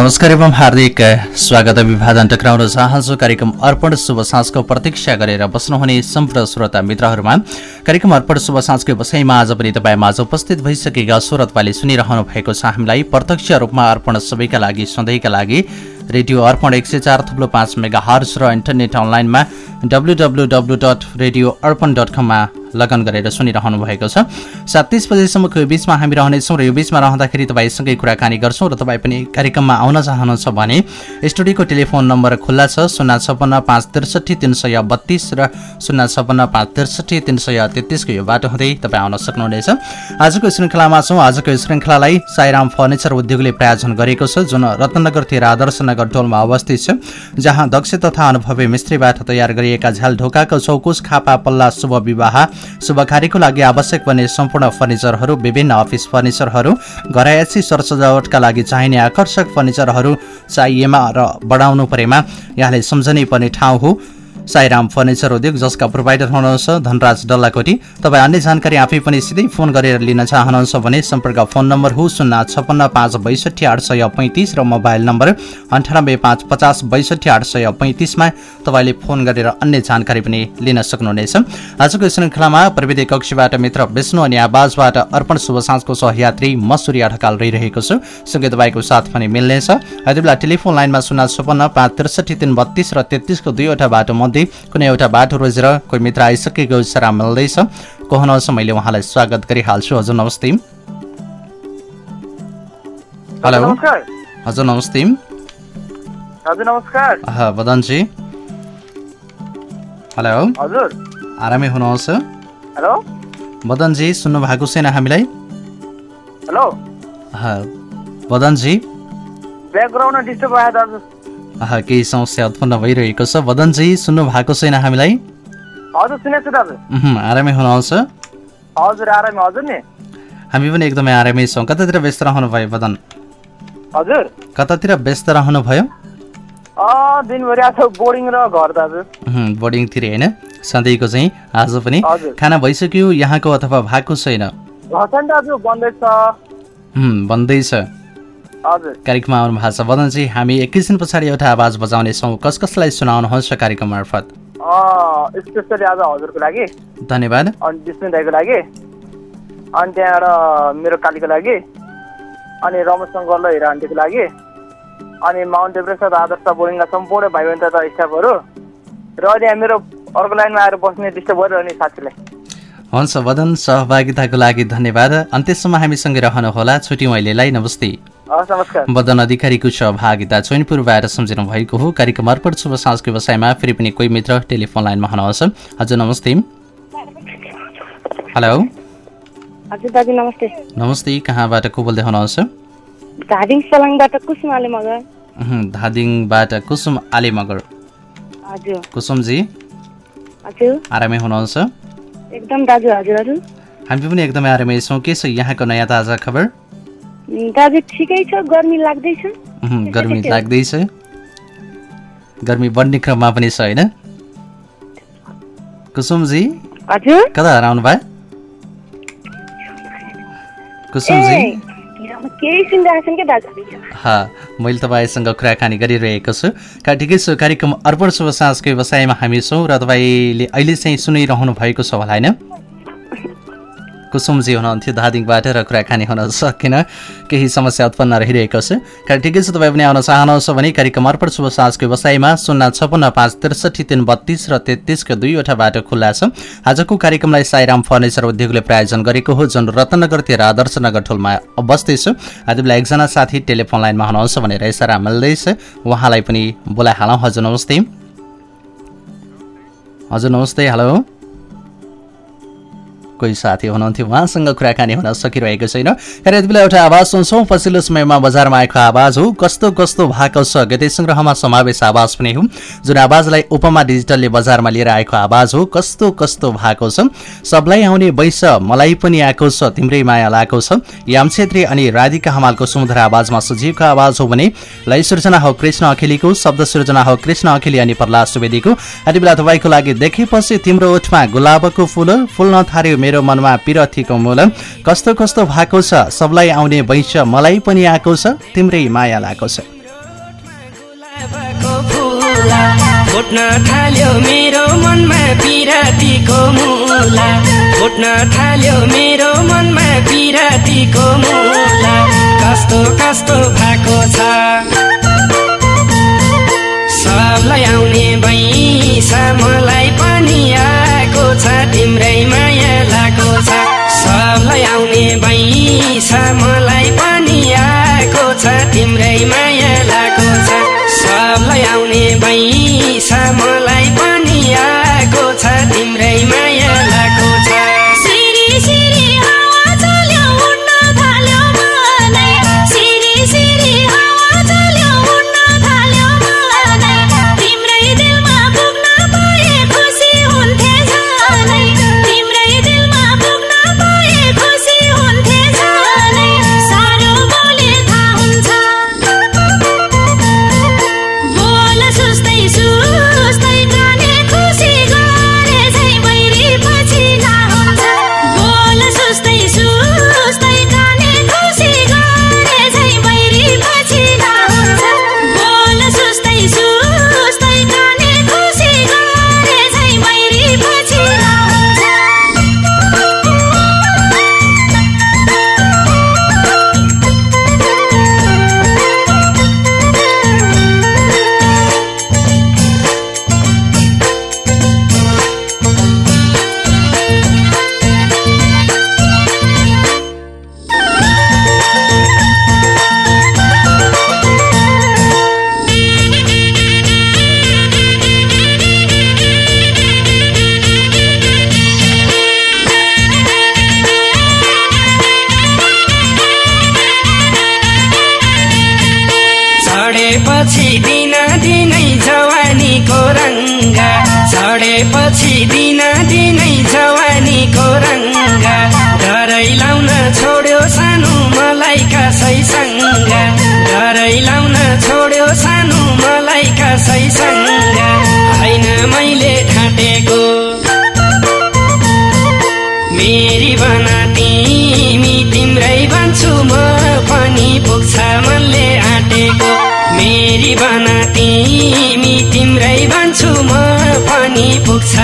नमस्कार एवं हार्दिक स्वागत अभिवादन टक्राउन चाहन्छु। कार्यक्रम अर्पण शुभ साँझको प्रतीक्षा गरेर बस्नुहुने सम्पूर्ण श्रोता मित्रहरूमा। कार्यक्रम अर्पण शुभ साँझको बसाइमा आज पनि तपाईँ माझ उपस्थित भइसकेका स्वरतपाले सुनिरहनु भएको छ। हामीलाई प्रत्यक्ष रूपमा अर्पण सबैका लागि सधैँका लागि रेडियो अर्पण एक सय चार थुप्रो पाँच मेगा हर्स र इन्टरनेट अनलाइनमा W W W dot radio Arpan dot कममा लगन गरेर सुनिरहनु भएको छ। सात तिस बजेसम्मको यो बिचमा हामी रहनेछौँ र यो बिचमा रहँदाखेरि तपाईँसँगै कुराकानी गर्छौँ र तपाईँ पनि कार्यक्रममा आउन चाहनुहुन्छ भने स्टुडियोको टेलिफोन नम्बर खुल्ला छ शून्य छपन्न पाँच त्रिसठी तिन सय बत्तिस र शून्य छपन्न पाँच त्रिसठी तिन सय तेत्तिसको यो बाटो हुँदै तपाईँ आउन सक्नुहुनेछ। आजको श्रृङ्खलामा छौँ आजको श्रृङ्खलालाई साईराम फर्निचर उद्योगले प्रायोजन गरेको छ जुन रत्नगर तिर आदर्श नगर टोलमा अवस्थित छ जहाँ दक्ष तथा अनुभवी मिस्त्रीबाट तयार गरिएका झ्याल ढोकाको चौकुस खापा पल्ला शुभ विवाह शुभ कार्यको लागि आवश्यक पर्ने सम्पूर्ण फर्निचरहरू विभिन्न अफिस फर्निचरहरू घरयासी सरसजावटका लागि चाहिने आकर्षक फर्निचरहरू चाहिएमा र बढाउनु परेमा यहाँले सम्झनै पर्ने ठाउँ हो। साईराम फर्निचर उद्योग जसका प्रोभाइडर हुनुहुन्छ धनराज डल्लाकोटी। तपाईँ अन्य जानकारी आफै पनि सिधै फोन गरेर लिन चाहनुहुन्छ भने सम्पर्क फोन नम्बर हो शून्य छप्पन्न पाँच बैसठी आठ सय पैँतिस र मोबाइल नम्बर अन्ठानब्बे पाँच पचास बैसठी आठ सय पैँतिसमा तपाईँले फोन गरेर अन्य जानकारी पनि लिन सक्नुहुनेछ। आजको श्रृङ्खलामा प्रविधि कक्षीबाट मित्र विष्णु अनि आवाजबाट अर्पण शुभ साँझको सहयात्री म सूर्य ढकाल रहिरहेको छु। सँगै तपाईँको साथ पनि मिल्नेछ। यति बेला टेलिफोन लाइनमा शून्य छप्पन्न पाँच त्रिसठी तिन बत्तिस र तेत्तिसको दुईवटा बाटो मध्ये कुनै एउटा बाटो रोजेर कोही मित्र आइसकेको इसारा मिल्दैछ। को हुनुहुन्छ मैले उहाँलाई स्वागत गरिहाल्छु। हजुर नमस्ते। हेलो हजुर नमस्ते। हजुर नमस्कार। बदनजी। हेलो हजुर। आरामै हुनुहुन्छ? हेलो बदनजी सुन्नु भएको छैन हामीलाई? हेलो बदनजी। ब्याकग्राउन्डमा डिस्टर्ब आयो दाजु केही समस्या उत्पन्न भइरहेको छ। बदनजी सुन्नु भएको छैन हामीलाई? हजुर सुनेको छु दाजु। आरामै हुनुहुन्छ? हजुर आरामै हजुर नि। हामी पनि एकदमै आरामै छौँ। कतातिर व्यस्त रहनुभयो बदन? हजुर। कतातिर व्यस्त रहनुभयो? दिनभरि आज बोर्डिङ र घर दाजु। बोर्डिङतिर होइन? सधैँको चाहिँ आज पनि। खाना भइसक्यो यहाँको अथवा भएको छैन? बन्दैछ। कार्यक्रममा आउनु भएको छ। बदन चाहिँ हामी एकैछिन पछाडि एउटा आवाज बजाउनेछौँ कस कसलाई सुनाउनुहुन्छ कार्यक्रम मार्फत? स्पेसली आज हजुरको लागि। धन्यवाद। अनि विष्णु दाईको लागि। अनि त्यहाँबाट मेरो कालीको लागि। अनि रमेश सङ्कर र हिरा आन्टीको लागि। अनि माउन्ट एभरेस्ट र आदर्श बोर्डिङका सम्पूर्ण भाइ बहिनी तथा स्टाफहरू। र अहिले मेरो अर्को लाइनमा आएर बस्ने डिस्टर्ब गरिरहने साथीलाई। हुन्छ वदन सहभागिताको लागि धन्यवाद। अन्त्यसम्म हामीसँगै रहनुहोला। छुट्टी मैलेलाई नमस्ते। बदन अधिकारीको सहभागिता चैनपुरबाट सम्झिनु भएको हो। कार्यक्रम अर्पण शुभ साँझको व्यवसायमा फेरि पनि कोही मित्र टेलिफोन लाइनमा हुनुहुन्छ। हजुर नमस्ते। हेलो। हजुर दाजु नमस्ते। नमस्ते कहाँबाट को बोल्दै हुनुहुन्छ? धादिङ सलाङबाट कुसुम आले मगर। धादिङबाट कुसुम आले मगर। हजुर। कुसुमजी? हजुर। आरामै हुनुहुन्छ? एकदम दाजु हजुरहरू। हामी पनि एकदमै आरामै छौँ। के छ यहाँको नयाँ ताजा खबर? दाजु ठिकै छ गर्मी लाग्दैछ। गर्मी लाग्दैछ। गर्मी बढ्ने क्रममा पनि छ होइन? कुसुमजी? हजुर? कता हराउनु भयो? कुसुमजी? मैले तपाईँसँग कुराकानी गरिरहेको छु। ठिकै छु कार्यक्रम अर्पण शुभ साँझको व्यवसायमा हामी छौँ र तपाईँले अहिले चाहिँ सुनिरहनु भएको छ होला होइन? कुसुमजी हुनुहुन्थ्यो धादिङबाट र कुराकानी हुन सकेन। केही समस्या उत्पन्न रहिरहेको छ। ठिकै छ तपाईँ पनि आउन चाहनुहुन्छ भने कार्यक्रम अर्पण शुभ साँझको व्यवसायमा शून्य छपन्न पाँच त्रिसठी तिन बत्तिस र तेत्तिसको दुईवटा बाटो खुल्ला छ। आजको कार्यक्रमलाई साईराम फर्निचर उद्योगले प्रायोजन गरेको हो जुन रत्नगर तेह्र आदर्श नगर ठुलमा अवस्थित छ। आज एकजना साथी टेलिफोन लाइनमा हुनुहुन्छ भनेर इसारा मिल्दैछ। उहाँलाई पनि बोलाइहालौँ। हजुर नमस्ते। हजुर नमस्ते। हेलो। कोही साथी हुनुहुन्थ्यो उहाँसँग कुराकानी हुन सकिरहेको छैन। र यति बेला एउटा आवाज सुन्छौँ। पछिल्लो समयमा बजारमा आएको आवाज हो कस्तो कस्तो भएको छ? गते सङ्ग्रहमा समावेश आवाज पनि हो। जुन आवाजलाई उपमा डिजिटलले बजारमा लिएर आएको आवाज हो कस्तो कस्तो भएको छ? सबलाई आउने वैश मलाई पनि आएको छ तिम्रै माया लागेको छ। याम छेत्री अनि राधिका हमालको सुमधुर आवाजमा सजीवको आवाज हो भने लय सृजना हो कृष्ण अखिलीको शब्द सृजना हो कृष्ण अखिली अनि प्रहलाद सुवेदीको। यति बेला तपाईँको लागि देखेपछि तिम्रो ओठमा गुलाबको फुल फुल्न थाल्यो मेरो मनमा पिरथीको मूल कस्तो कस्तो भएको छ? सबलाई आउने वैश्य मलाई पनि आएको छ तिम्रै माया लागेको छ। फुट्न थाल्यो मेरो मनमा पिरातीको मुला। फुट्न थाल्यो मेरो मनमा पिरातीको मुला। कस्तो कस्तो भएको छ? सबलाई आउने बैसा मलाई पनि आएको छ तिम्रै माया लागेको छ। सबलाई आउने बैसा मलाई पनि आएको छ तिम्रै माया लागेको छ। सबलाई आउने बैसा पनि पुग्छ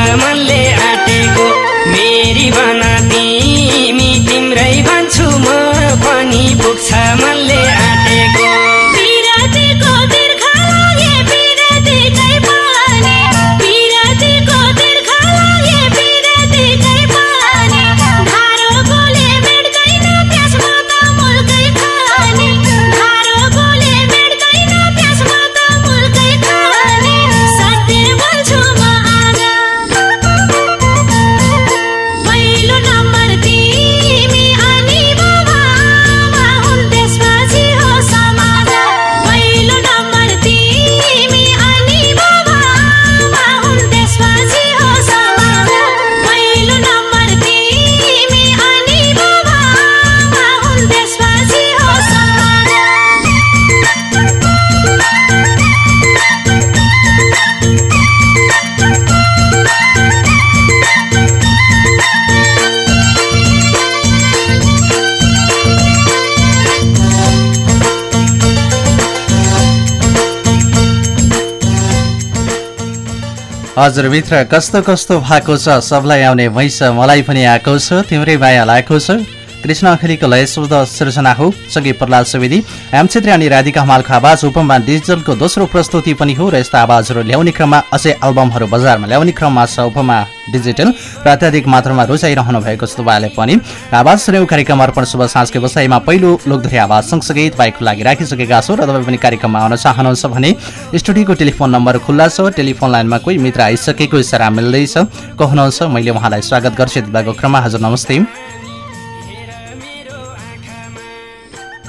हजुरभित्र कस्तो कस्तो भएको छ? सबलाई आउने भैँस मलाई पनि आएको छ तिम्रै माया लागेको छ। कृष्ण अखिलीको लय शब्द सृजना हो। सँगै प्रहलाद सुवेदी एम छेत्री अनि राधिका हमालको आवाज उपमा डिजिटलको दोस्रो प्रस्तुति पनि हो र यस्ता आवाजहरू ल्याउने क्रममा अझै एल्बमहरू बजारमा ल्याउने क्रममा छ उपमा डिजिटल। र अत्याधिक मात्रामा रुचाइरहनु भएको छ तपाईँले पनि आवाज सुन्यौ कार्यक्रम अर्पण शुभ साँझको व्यवसायमा पहिलो लोकधरी आवाज सँगसँगै तपाईँको लागि राखिसकेका छौँ र तपाईँ पनि कार्यक्रममा आउन चाहनुहुन्छ भने स्टुडियोको टेलिफोन नम्बर खुल्ला छ। टेलिफोन लाइनमा कोही मित्र आइसकेको इसारा मिल्दैछ। को हुनुहुन्छ मैले उहाँलाई स्वागत गर्छु। यति क्रममा हजुर नमस्ते।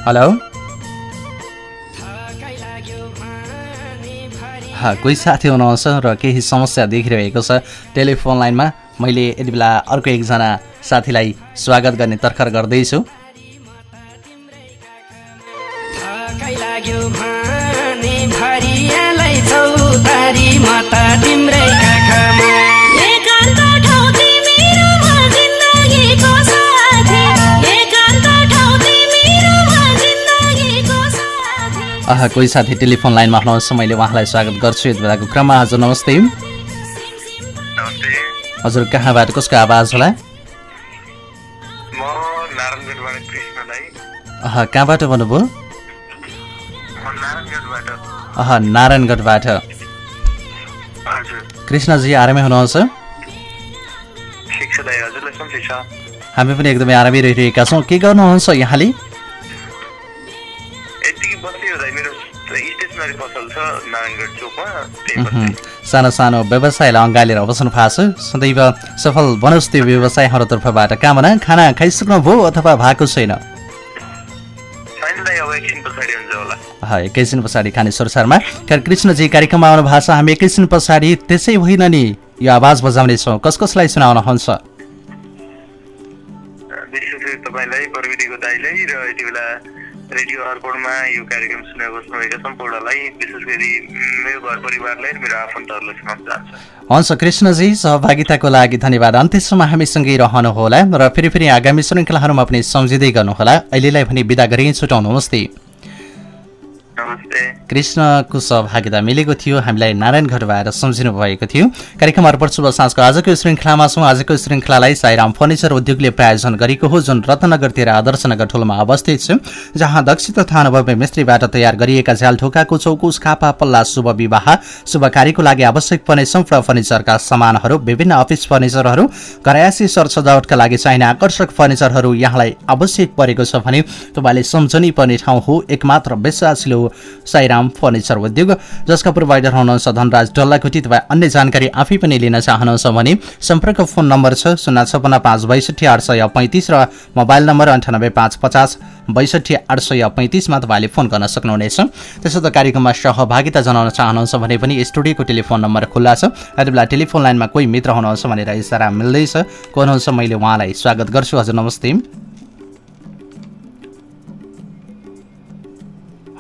हेलो हा, कोही साथी हुनुहुन्छ र केही समस्या देखिरहेको छ टेलिफोन लाइनमा? मैले यति बेला अर्को एकजना साथीलाई स्वागत गर्ने तर्खर गर्दैछु। अह कोही साथी टेलिफोन लाइनमा हुनुहुन्छ मैले उहाँलाई स्वागत गर्छु। यति बेलाको क्रममा हजुर नमस्ते। हजुर कहाँबाट कसको आवाज होला? कहाँबाट भन्नुभयो? नारायणगढबाट। अह नारायणगढबाट। हजुर। कृष्णजी आरामै हुनुहुन्छ? हामी पनि एकदमै आरामै रहिरहेका छौँ। के गर्नुहुन्छ यहाँले? सानो सानो व्यवसायलाई अँगालेर बस्नु भएको छ सदैव सफल बनोस् त्यो व्यवसायहरू तर्फबाट कामना खाना खाइसक्नुभयो अथवा भएको छैन? एकछिन पछाडि खाने सरसारमा खैर कृष्णजी कार्यक्रममा आउनु भएको छ। हामी एकैछिन पछाडि त्यसै होइन नि यो आवाज बजाउनेछौँ। कस कसलाई सुनाउनुहुन्छ विशेष तपाईँलाई प्रविधिको दाइलाई र यति बेला रेडियो अर्पणमा यो कार्यक्रम सुनेर बस्नुभएका सम्पूर्णलाई विशेष गरी मेरो घर परिवारलाई मेरो आफन्तहरूलाई सुनाउन चाहन्छु। हुन्छ कृष्णजी सहभागिताको लागि धन्यवाद। अन्त्यसम्म हामीसँगै रहनुहोला र फेरि फेरि आगामी श्रृङ्खलाहरूमा पनि सम्झिँदै गर्नुहोला। अहिलेलाई भने बिदा गरी नमस्ते कृष्णको सहभागिता मिलेको थियो हामीलाई नारायणघरबाट सम्झिनु भएको थियो। कार्यक्रम अर्पण शुभ साँझको आजको श्रृङ्खलामा छौँ। आजको श्रृङ्खलालाई साईराम फर्निचर उद्योगले प्रायोजन गरेको हो जुन रत्नगरतिर आदर्शनगर ठुलोमा अवस्थित छ जहाँ दक्ष तथा अनुभवी मिस्त्रीबाट तयार गरिएका झ्याल ढोकाको चौकुस खापा पल्ला शुभ विवाह शुभ कार्यको लागि आवश्यक पर्ने सम्पूर्ण फर्निचरका सामानहरू विभिन्न अफिस फर्निचरहरू घरयासी सर सजावटका लागि चाहिने आकर्षक फर्निचरहरू यहाँलाई आवश्यक परेको छ भने तपाईँले सम्झनै पर्ने ठाउँ हो। एकमात्र विश्वासिलो साईराम फर्निचर उद्योग जसका प्रोभाइडर हुनुहुन्छ धनराज डल्लाकोटी तपाईँ अन्य जानकारी आफै पनि लिन चाहनुहुन्छ भने सम्पर्क फोन नम्बर छ शून्य छपन्न पाँच बैसठी आठ सय पैँतिस र मोबाइल नम्बर अन्ठानब्बे पाँच पचास बैसठी आठ सय पैँतिसमा तपाईँले फोन गर्न सक्नुहुनेछ। त्यसो त कार्यक्रममा सहभागिता जनाउन चाहनुहुन्छ भने पनि स्टुडियोको टेलिफोन नम्बर खुल्ला छ। यति बेला टेलिफोन लाइनमा कोही मित्र हुनुहुन्छ भनेर इसारा मिल्दैछ। को हुनुहुन्छ मैले उहाँलाई स्वागत गर्छु। हजुर नमस्ते।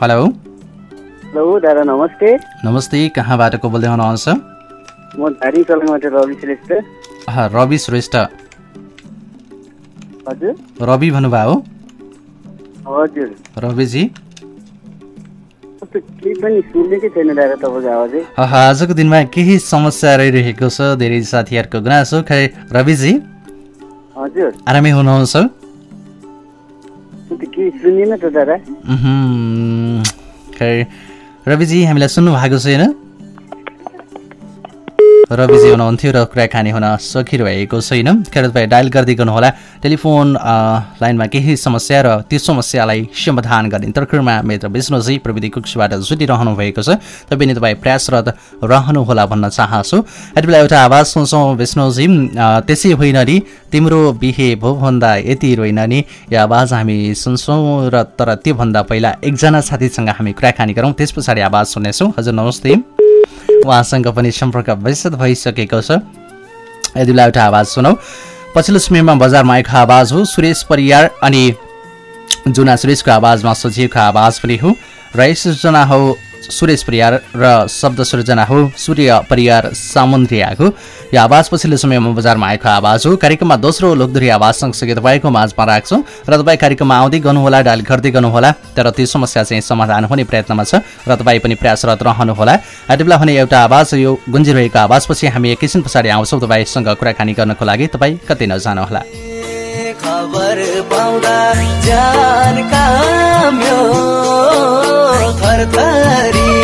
हेलो। हेलो दादा नमस्ते। नमस्ते कहाँबाट को बोल्दै हुनुहुन्छ म धारी कलङबाट रवि श्रेष्ठ। रवि श्रेष्ठ। हजुर। रवि भन्नुभयो? हजुर। रविजी? आवाजै। अह, आजको दिनमा केही समस्या रहिरहेको छ धेरै साथीहरूको गुनासो। खै रविजी? हजुर। आरामै हुनुहुन्छ? सुनिएन त दादा खै रविजी हामीलाई सुन्नु भएको छैन? रविजी हुनुहुन्थ्यो र कुराकानी हुन सकिरहेको छैन। खेर तपाईँ डायल गर्दै गर्नुहोला टेलिफोन लाइनमा केही समस्या र त्यो समस्यालाई समाधान गर्ने तर्खरमा मित्र विष्णुजी प्रविधि कक्षबाट जुटिरहनु भएको छ। तपाईँ तपाईँ प्रयासरत रहनुहोला भन्न चाहन्छु। यति बेला एउटा आवाज सुन्छौँ विष्णुजी। त्यसै होइन नि तिम्रो बिहे भो भन्दा यति रोइन नि यो आवाज हामी सुन्छौँ र तर त्योभन्दा पहिला एकजना साथीसँग हामी कुराकानी गरौँ। त्यस पछाडि आवाज सुन्नेछौँ। हजुर नमस्ते। उहाँसँग पनि सम्पर्क विस्तृत भइसकेको छ। बेला एउटा आवाज सुनौ। पछिल्लो समयमा बजारमा आएको आवाज हो सुरेश परियार अनि जुना सुरेशको आवाजमा सजिएको आवाज पनि हो। र यस सूचना हो सुरेश परियार र शब्द सृजना हो। सूर्य परियार सामुन्द्रियाको यो आवाज पछिल्लो समयमा बजारमा आएको आवाज हो। कार्यक्रममा दोस्रो लोकधुरी आवाज सँगसँगै तपाईँको माझमा राख्छौँ। र तपाईँ कार्यक्रममा आउँदै गर्नुहोला डायल गर्दै गर्नुहोला। तर त्यो समस्या चाहिँ समाधान हुने प्रयत्नमा छ र तपाईँ पनि प्रयासरत रहनुहोला। बेला भने एउटा आवाज यो गुन्जिरहेको आवाजपछि हामी एकैछिन पछाडि आउँछौँ। तपाईँसँग कुराकानी गर्नको लागि तपाईँ कतै नजानुहोला। खबर पाउँदा जान काम्यो थरथरी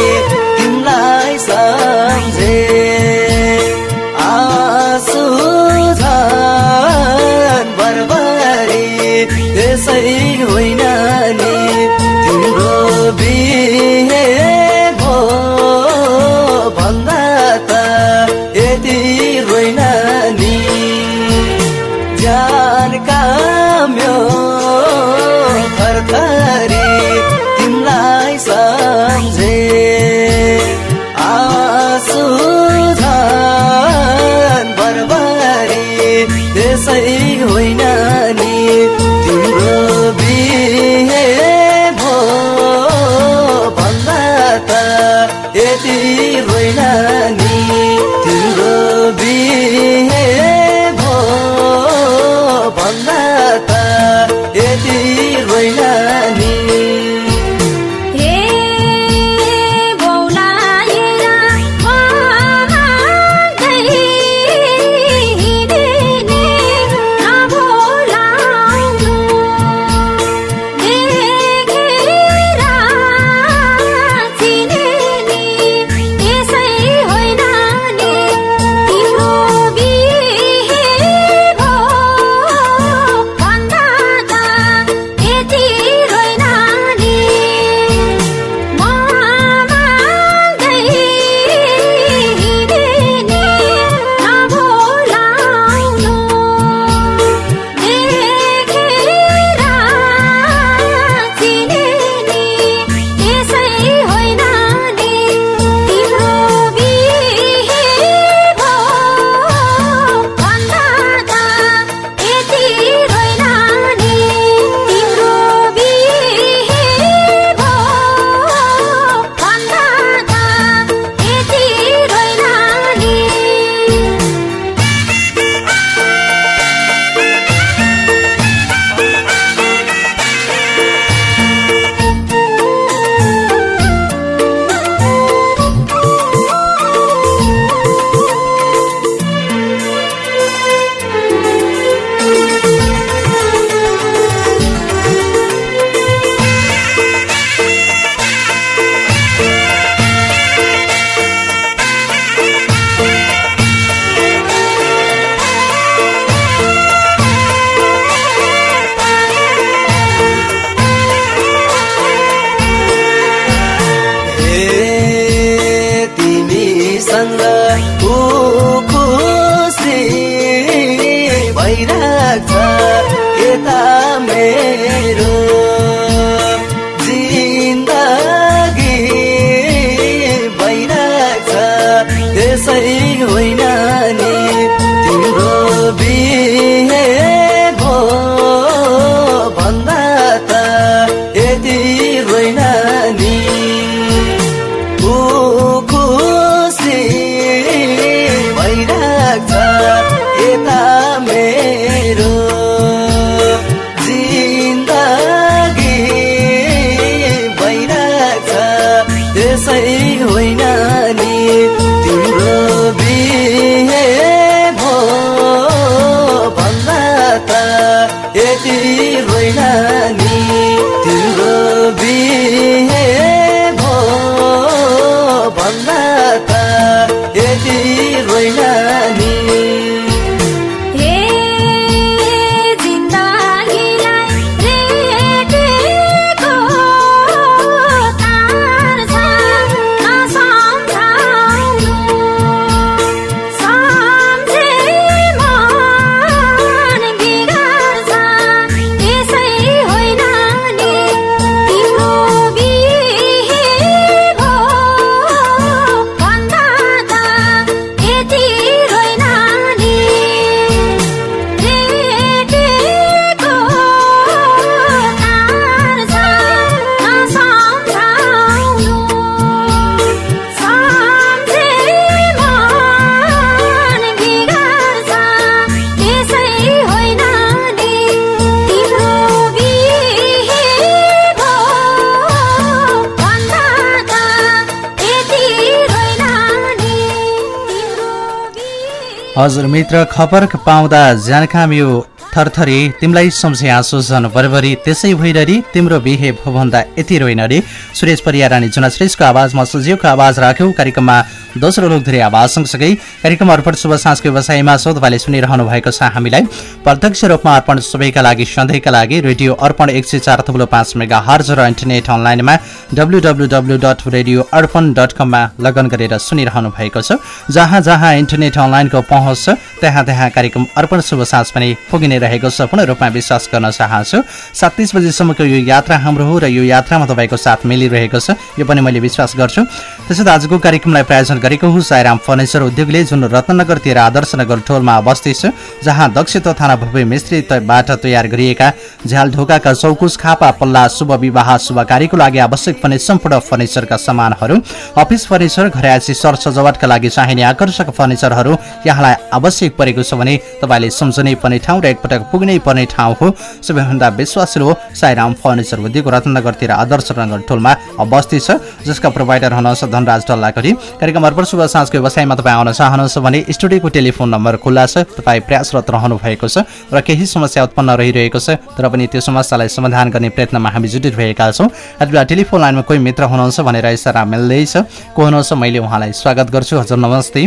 हजुर मित्र खबर पाउँदा जानकाम यो थरथरी तिमीलाई सम्झे आँसु झन् बरबरी त्यसै होइन तिम्रो बिहे भोभन्दा यति रोइन रे सुरेश परियारानी जुना श्रेष्ठको आवाजमा सुजीवको आवाज राख्यौँ। कार्यक्रममा दोस्रो लोक धेरै आवाज सँगसँगै कार्यक्रम अर्पण शुभ सांसको व्यवसायमा छौ तपाईँले सुनिरहनु भएको छ हामीलाई। प्रत्यक्ष रूपमा अर्पण सबैका लागि सधैँका लागि रेडियो अर्पण एक सय चार थप्लो पाँच मेगा हर्ज र इन्टरनेट अनलाइनमा W W W dot radio Arpan dot कममा लगन गरेर सुनिरहनु भएको छ। जहाँ जहाँ इन्टरनेट अनलाइनको पहुँच छ त्यहाँ त्यहाँ कार्यक्रम अर्पण शुभ साँझ पनि पुगिने रहेको छ। पूर्ण रूपमा विश्वास गर्न चाहन्छु। सात तिस बजीसम्मको यो यात्रा हाम्रो हो र यो यात्रामा तपाईँको साथ मिलिरहेको छ। यो पनि मैले विश्वास गर्छु। त्यसो त आजको कार्यक्रमलाई प्रायोजन गरेको हुँ। साईराम फर्निचर उद्योगले जुन रत्नगरतिर आदर्शनगर टोलमा अवस्थित छ जहाँ दक्ष तथा भव्य मिस्त्रीबाट तयार गरिएका झ्याल ढोकाका चौकुस खापा पल्ला शुभ विवाह शुभ कार्यको लागि आवश्यक पर्ने सम्पूर्ण फर्निचरका सामानहरू अफिस फर्निचर घरयासी सर सजावटका लागि चाहिने आकर्षक फर्निचरहरू यहाँलाई आवश्यक परेको छ भने तपाईँले सम्झनै पर्ने ठाउँ र एकपटक पुग्नै पर्ने ठाउँ हो। सबैभन्दा विश्वासिलो साईराम फर्निचर उद्योग रत्नगरतिर आदर्श नगर टोलमा अवस्थित छ जसका प्रोभाइडर हुनुहुन्छ धनराज डल्लाकरी कार्यक्रम शुभ साँझको व्यवसायमा तपाईँ आउन चाहनुहुन्छ भने स्टुडियोको टेलिफोन नम्बर खुल्ला छ। तपाईँ प्रयासरत रहनु भएको छ र केही समस्या उत्पन्न रहिरहेको छ तर पनि त्यो समस्यालाई समाधान गर्ने प्रयत्नमा हामी जुटिरहेका छौँ। आज टेलिफोन लाइनमा कोही मित्र हुनुहुन्छ भनेर इसारा मिल्दैछ। को हुनुहुन्छ? मैले उहाँलाई स्वागत गर्छु। हजुर नमस्ते।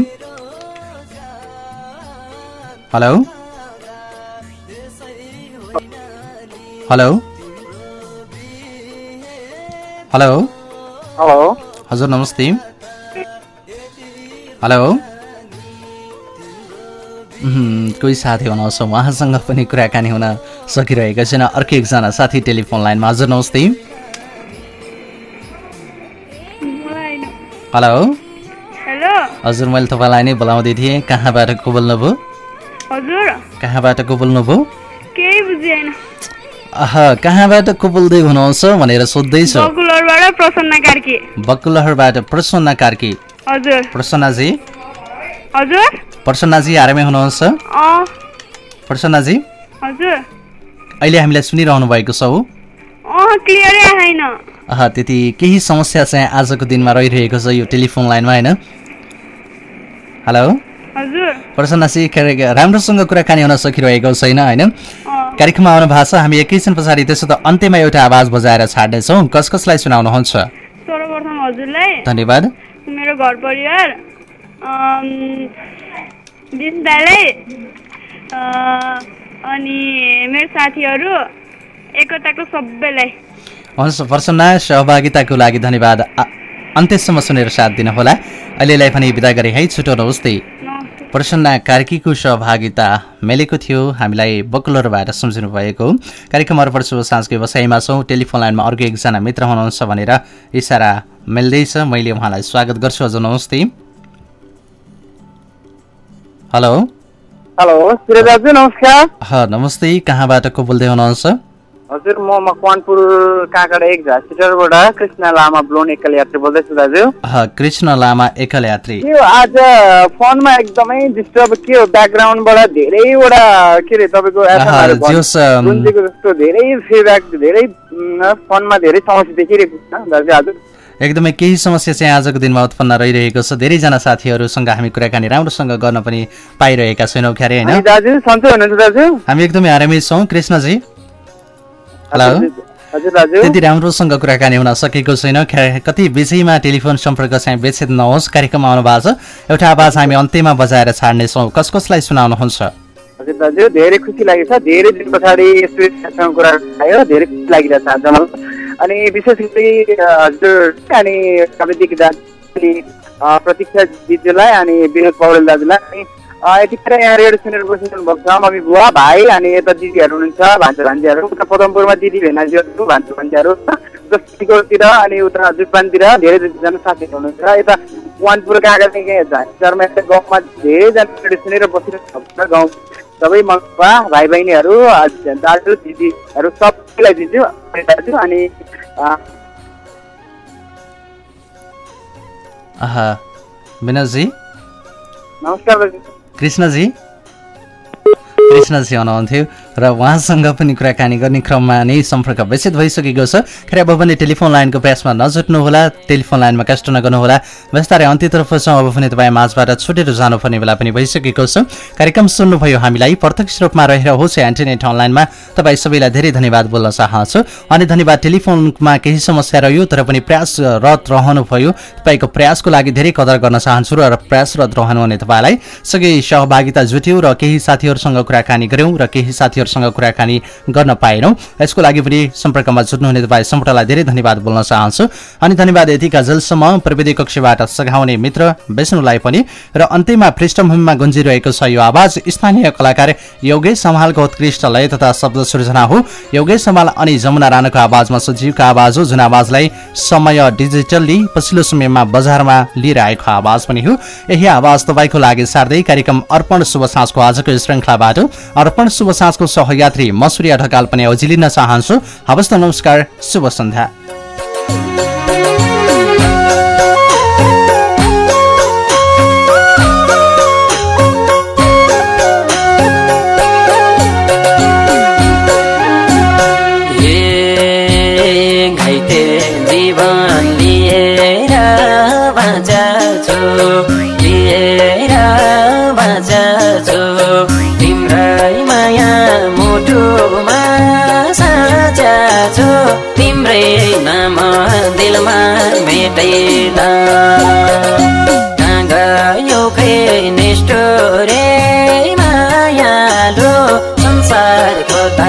हेलो। हेलो। हेलो। हेलो। हजुर नमस्ते। हेलो उम्, कोही साथी हुनुहुन्छ उहाँसँग पनि कुराकानी हुन सकिरहेको छैन। अर्को एकजना साथी टेलिफोन लाइनमा हजुर नमस्ते। Hello hello? हजुर मैले तपाईँलाई नै बोलाउँदै थिएँ। कहाँबाट को बोल्नुभयो हजुर। कहाँबाट को बोल्नुभयो कहाँबाट को बोल्दै हुनुहुन्छ भनेर सोध्दैछु। बकुलरबाट प्रसन्न कार्की। बकुलहरबाट प्रसन्ना कार्की। हजुर। प्रसन्नाजी। हजुर। प्रसन्नाजी आरामै हुनुहुन्छ? प्रसन्नाजी। हजुर। अहिले हामीलाई सुनिरहनु भएको छ हो त्यति केही समस्या चाहिँ आजको दिनमा रहिरहेको छ यो टेलिफोन लाइनमा होइन? हेलो। के- राम्रोसँग कुराकानी हुन सकिरहेको छैन होइन? कार्यक्रममा आउनु भएको छ हामी एकैछिन पछाडि त्यसो त अन्त्यमा एउटा आवाज बजाएर छाड्नेछौँ। कस कसलाई सुनाउनुहुन्छ? धन्यवाद। मेरो घर परिवार अँ, अनि मेरो साथीहरू एकताको सबैलाई। हुन्छ प्रसन्न सहभागिताको लागि धन्यवाद। अन्त्यसम्म सुनेर साथ दिनुहोला। अहिलेलाई पनि विदा गरे है छुट्याउनुहोस् त्यही। प्रसन्ना कार्कीको सहभागिता मिलेको थियो। हामीलाई बकुलरबाट सम्झिनु भएको कार्यक्रम अर्पण शुभ साँझको व्यवसायमा छौँ। टेलिफोन लाइनमा अर्को एकजना मित्र हुनुहुन्छ भनेर इसारा मिल्दैछ। मैले उहाँलाई स्वागत गर्छु। हजुर नमस्ते। हेलो। हेलो नमस्कार। नमस्ते। कहाँबाट को बोल्दै हुनुहुन्छ? हजुर म मकवानपुर काँकडा एक झासिटरबाट कृष्ण लामा ब्लोन एकल यात्री बोल्दैछु दाजु। कृष्ण लामा एकल यात्री के हो आज फोनमा एकदमै डिस्टर्ब के हो? ब्याकग्राउन्डबाट धेरैवटा के अरे तपाईँको जस्तो धेरै फिडब्याक धेरै फोनमा धेरै समस्या देखिरहेको छ दाजु आज। एकदमै केही समस्या चाहिँ आजको दिनमा उत्पन्न रहिरहेको छ। धेरैजना साथीहरूसँग हामी कुराकानी राम्रोसँग गर्न पनि पाइरहेका छैनौँ क्यारे होइन? हामी एकदमै आरामै छौँ। कृष्णजी? हेलो? हजुर हजुर। दाजु त्यति राम्रोसँग कुराकानी हुन सकेको छैन। कति विषयमा टेलिफोन सम्पर्क चाहिँ विच्छेद नहोस् कार्यक्रममा आउनु भएको छ। एउटा आवाज हामी अन्त्यमा बजाएर छाड्नेछौँ। कस कसलाई सुनाउनुहुन्छ? हजुर दाजु धेरै खुसी लागेको छ। धेरै दिन पछाडि यस्तो कुरा आयो धेरै खुसी लागिरहेको छ आज अनि विशेष गरी हजुर अनि प्राविधिक दाजु अ, प्रतीक्षा दिदीलाई अनि विनोद पौडेल दाजुलाई यतिखेर यहाँ रेडियो सुनेर बसिरहनु भएको छ। मम्मी बुवा भाइ अनि यता दिदीहरू हुनुहुन्छ भान्जा भान्जीहरू। उता पदमपुरमा दिदी भेनाजीहरू भान्जा भान्जीहरू उता सिकोतिर अनि उता जुटपानतिर धेरैजना साथीहरू हुनुहुन्छ। यता वानपुर झाँचरमा यता गाउँमा धेरैजना रेडियो सुनेर बसिरहनु भएको छ। गाउँ सबै मम्मा भाइ बहिनीहरू दाजु दिदीहरू सबैलाई दिन्छु। दाजु अनि आहा विनोदजी नमस्कार दाजु। कृष्णजी? कृष्णजी हुनुहुन्थ्यो। र उहाँसँग पनि कुराकानी गर्ने क्रममा नै सम्पर्क विच्छेद भइसकेको छ। खै अब पनि टेलिफोन लाइनको प्रयासमा नजुट्नुहोला टेलिफोन लाइनमा कष्ट नगर्नुहोला। बिस्तारै अन्त्यतर्फ छौँ। अब पनि तपाईँ माझबाट छुटेर जानुपर्ने बेला पनि भइसकेको छ। कार्यक्रम सुन्नुभयो हामीलाई। प्रत्यक्ष रूपमा रहेर होस् या इन्टरनेट अनलाइनमा। तपाईँ सबैलाई धेरै धन्यवाद बोल्न चाहन्छु। अनि धन्यवाद टेलिफोनमा केही समस्या रह्यो तर पनि प्रयासरत रहनुभयो। तपाईँको प्रयासको लागि धेरै कदर गर्न चाहन्छु र प्रयासरत रहनुहुने तपाईँलाई। सँगै सहभागिता जुट्यौँ र केही साथीहरूसँग कुराकानी गऱ्यौँ र केही साथीहरूसँग कुराकानी गर्न पाएनौँ। यसको लागि पनि सम्पर्कमा जुट्नुहुने तपाईँ सम्पूर्णलाई धेरै धन्यवाद बोल्न चाहन्छु। अनि धन्यवाद यतिका जेलसम्म प्रविधि कक्षबाट सघाउने मित्र विष्णुलाई पनि। र अन्त्यमा पृष्ठभूमिमा गुन्जिरहेको छ यो आवाज स्थानीय कलाकार योगेश सम्हालको उत्कृष्ट लय तथा शब्द सृजना हो। योगेश सम्हाल अनि जमुना राणाको आवाजमा सजीवको आवाज हो जुन आवाजलाई समय डिजिटल्ली पछिल्लो समयमा बजारमा लिएर आएको आवाज पनि हो। यही आवाज तपाईँको लागि सार्दै कार्यक्रम अर्पण शुभ साँझको आजको श्रृङ्खलाबाट अर्पण शुभ साँझको सहयात्री म सूर्य ढकाल पनि अझै लिन चाहन्छु। हवस् त नमस्कार शुभ सन्ध्या। कहाँ गयो खै निष्ठुरे मायालु संसारको त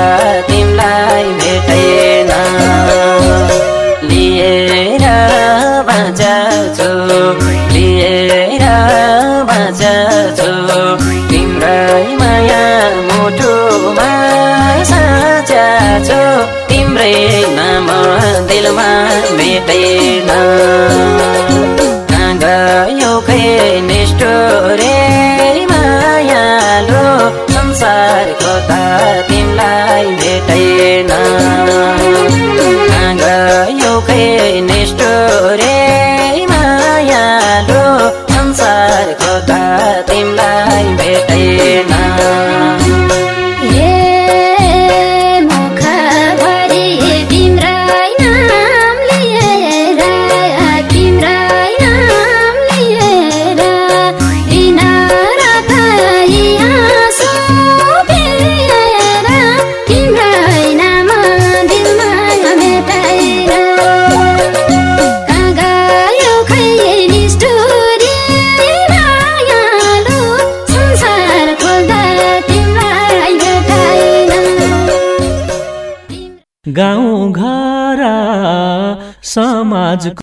तिमीलाई भेटेन। लिएर बाँच्छु लिएर बाँच्छु तिम्रै माया मुटुमा साँच्छु तिम्रै नाम दिलमा मेटेन भेटेन गाउँ घर समाज